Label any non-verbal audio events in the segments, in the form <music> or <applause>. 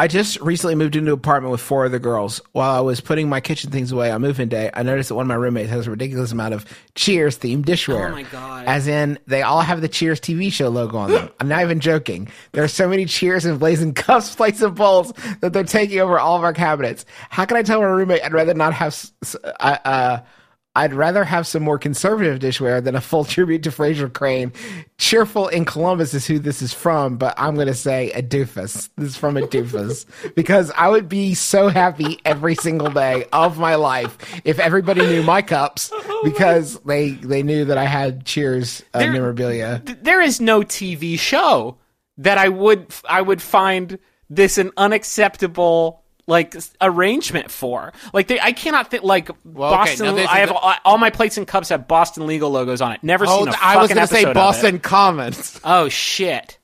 I just recently moved into an apartment with four other girls. While I was putting my kitchen things away on moving day, I noticed that one of my roommates has a ridiculous amount of Cheers themed dishware. Oh my God. As in, they all have the Cheers TV show logo on them. <gasps> I'm not even joking. There are so many Cheers and blazing cups, <laughs> plates, and bowls that they're taking over all of our cabinets. How can I tell my roommate I'd rather not have uh, uh, I'd rather have some more conservative dishware than a full <laughs> tribute to Frasier Crane. Cheerful in Columbus is who this is from, but I'm going to say a doofus. This is from a doofus <laughs> because I would be so happy every single day of my life if everybody knew my cups <laughs> because they they knew that I had Cheers uh, There- memorabilia. Th- there is no TV show that I would I would find this an unacceptable like arrangement for. Like they, I cannot think like okay, Boston. now this I have a- all, all my plates and cups have Boston legal logos on it. Never Oh, seen a I was going to say episode of it. Boston Commons. <laughs> Oh shit.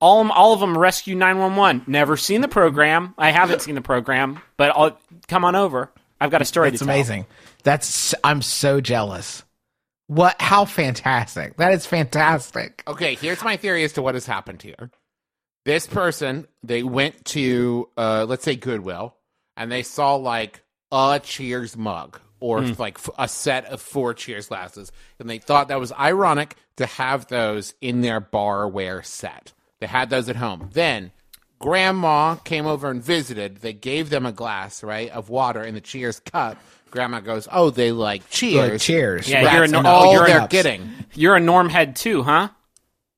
All, all of them Rescue 911. Never seen the program. I haven't seen the program, but I'll come on over. I've got a story That's to tell. amazing. That's I'm so jealous. What? How fantastic! That is fantastic. Okay, here's my theory as to what has happened here. This person, they went to, uh, let's say Goodwill, and they saw like a Cheers mug or like a set of four Cheers glasses, and they thought that was ironic to have those in their barware set. They had those at home. Then grandma came over and visited. They gave them a glass, right, of water in the Cheers cup. Grandma goes, "Oh, they like Cheers. Like cheers. Yeah, That's you're a nor- all oh, you're they're getting." You're a norm head too, huh?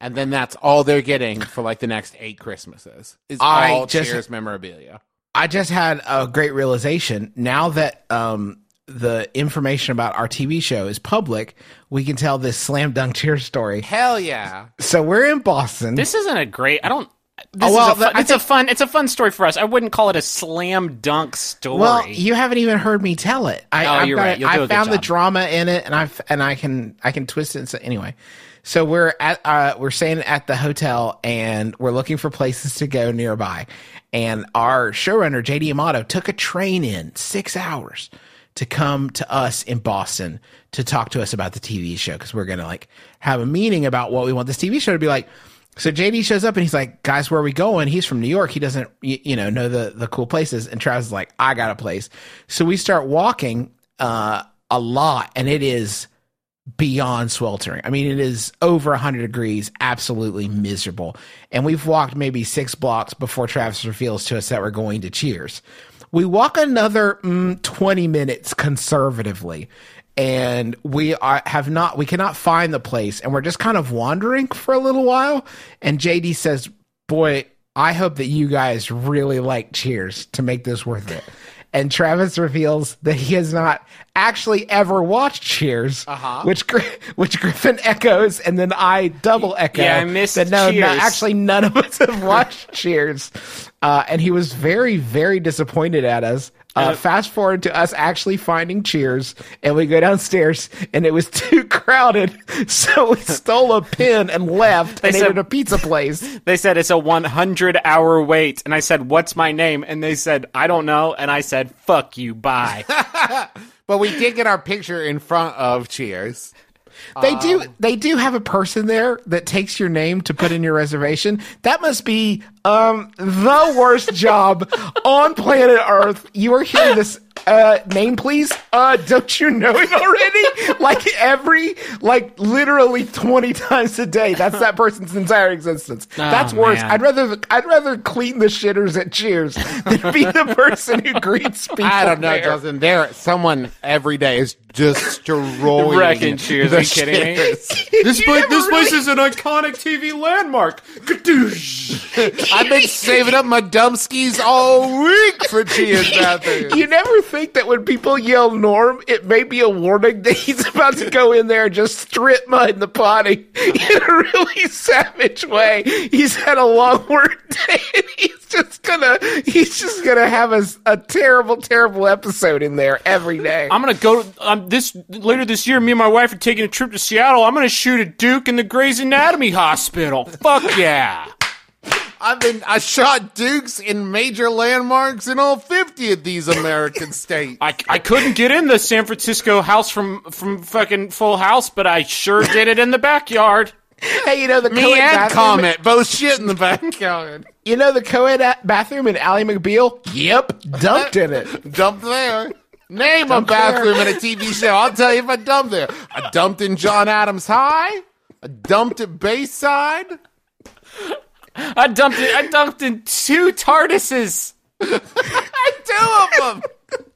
And then that's all they're getting for like the next eight Christmases is I all just- Cheers memorabilia. I just had a great realization. Now that um, the information about our TV show is public, we can tell this slam dunk cheer story. Hell yeah! So we're in Boston. This isn't a great. I don't. This Oh, well, is a fun, I it's a fun. It's a fun story for us. I wouldn't call it a slam dunk story. well, you haven't even heard me tell it. I, Oh, I've you're got right. it- You'll do a I good found the drama in it, and I and I can I can twist it. And so, anyway, so we're at uh, we're staying at the hotel, and we're looking for places to go nearby. And our showrunner JD Amato took a train in six hours to come to us in Boston to talk to us about the TV show because we're gonna like have a meeting about what we want this TV show to be like. So JD shows up and he's like, "Guys, where are we going?" He's from New York. He doesn't, you, you know, know the the cool places. And Travis is like, "I got a place." So we start walking uh, a lot, and it is beyond sweltering. I mean, it is over 100 degrees, absolutely miserable. And we've walked maybe six blocks before Travis reveals to us that we're going to Cheers. We walk another mm, 20 minutes conservatively. And we are, have not, we cannot find the place. And we're just kind of wandering for a little while. And JD says, Boy, I hope that you guys really like Cheers to make this worth it. And Travis reveals that he has not actually ever watched Cheers, Uh-huh. which which Griffin echoes, and then I double echo. Yeah, I missed that. No, no, actually, none of us have <laughs> watched Cheers, uh, and he was very, very disappointed at us. Uh, fast forward to us actually finding Cheers, and we go downstairs, and it was <laughs> too crowded, so we stole a pin and left, and said- ate at a pizza place. <laughs> they said it's a 100 hour wait, and I said, "What's my name?" And they said, "I don't know." And I said, "Fuck you, bye." <laughs> But we did get our picture in front of Cheers. They do. They do have a person there that takes your name to put in your reservation. That must be um, the worst <laughs> job on planet Earth. You are hearing this uh, name, please. Uh, don't you know it already? <laughs> like every, like literally twenty times a day. That's that person's entire existence. <laughs> That's worse. man. I'd rather. I'd rather clean the shitters at Cheers than be the person who greets people. I don't know, there. Justin. There, someone every day is <laughs> destroying Wrecking Cheers. the Are you kidding me? <laughs> this place, never this place is an iconic TV landmark. <laughs> I've been saving up my dumpskis all week for Cheers bathroom. You never think that when people yell Norm, it may be a warning that he's about to go in there and just strip mud the potty in a really savage way. He's had a long work day and he's just gonna he's just gonna have a, a terrible, terrible episode in there every day. I'm gonna go um, this later this year. Me and my wife are taking a trip to Seattle. I'm gonna shoot a Duke in the Grey's Anatomy Hospital. Fuck yeah! I've been I shot dukes in major landmarks in all fifty of these American states. I, I couldn't get in the San Francisco house from from fucking Full House, but I sure did it in the backyard. Hey, you know the Me co-ed and bathroom- Comet both shit in the backyard. You know the co-ed a- bathroom in Ally McBeal? Yep, dumped in it. <laughs> Dumped there. Name a Dumped bathroom in a TV show. I'll tell you if I dumped there. I dumped in John Adams High. I dumped at Bayside. I dumped it. I dumped in two TARDISes. <laughs> Two of them.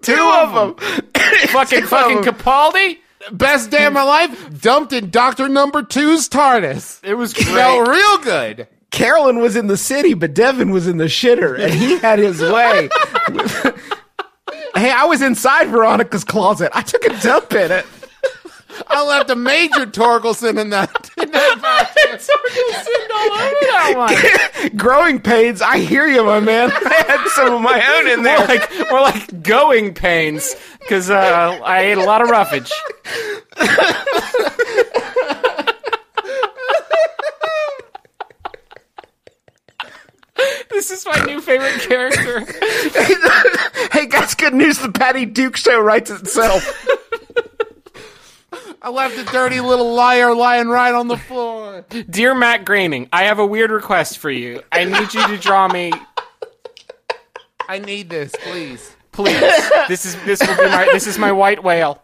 Two of them. <laughs> Fucking fucking Capaldi. Best day of my life. Dumped in Doctor Number Two's TARDIS. It was great. Felt real good. Caroline was in the city, but Devin was in the shitter, and he had his way. <laughs> hey, I was inside Veronica's closet. I took a dump in it. I left a major Torkelson in that. In that <laughs> bathroom. <laughs> Growing pains. I hear you, my man. <laughs> I had some of my own in More there. like more like going pains because uh, I ate a lot of roughage. this is my new favorite character. Hey, guys, good news. The Patty Duke show writes itself. <laughs> I left a dirty little liar lying right on the floor. Dear Matt Groening, I have a weird request for you. I need you to draw me, I need this, please. please. This is this will be my this is my white whale.